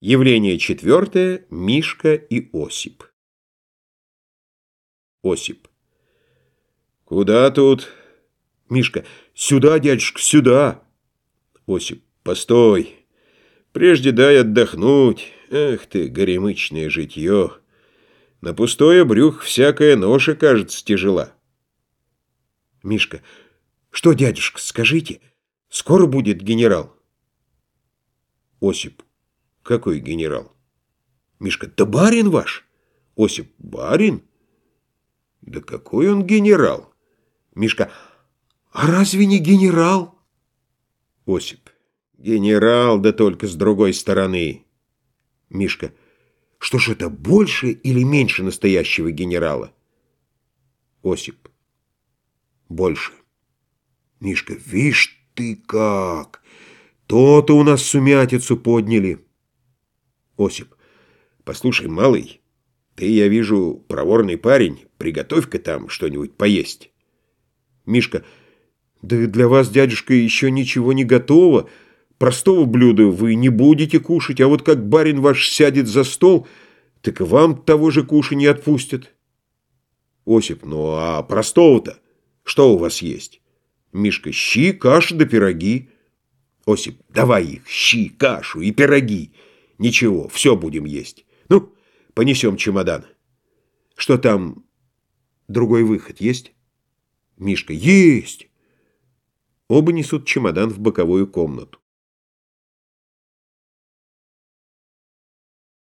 Явление четвертое. Мишка и Осип. Осип. Куда тут? Мишка. Сюда, дядюшка, сюда. Осип. Постой. Прежде дай отдохнуть. Эх ты, горемычное житье. На пустое брюх всякая ноша, кажется, тяжела. Мишка. Что, дядюшка, скажите, скоро будет генерал? Осип. Какой генерал? Мишка, да барин ваш. Осип, барин? Да какой он генерал? Мишка, а разве не генерал? Осип, генерал, да только с другой стороны. Мишка, что ж это, больше или меньше настоящего генерала? Осип, больше. Мишка, вишь ты как! То-то у нас сумятицу подняли. Осип. Послушай, малый, ты, я вижу, проворный парень. Приготовь-ка там что-нибудь поесть. Мишка. Да для вас, дядюшка, еще ничего не готово. Простого блюда вы не будете кушать, а вот как барин ваш сядет за стол, так и вам того же кушанья отпустят. Осип. Ну, а простого-то? Что у вас есть? Мишка. Щи, каша да пироги. Осип. Давай их, щи, кашу и пироги. Ничего, все будем есть. Ну, понесем чемодан. Что там? Другой выход есть? Мишка, есть! Оба несут чемодан в боковую комнату.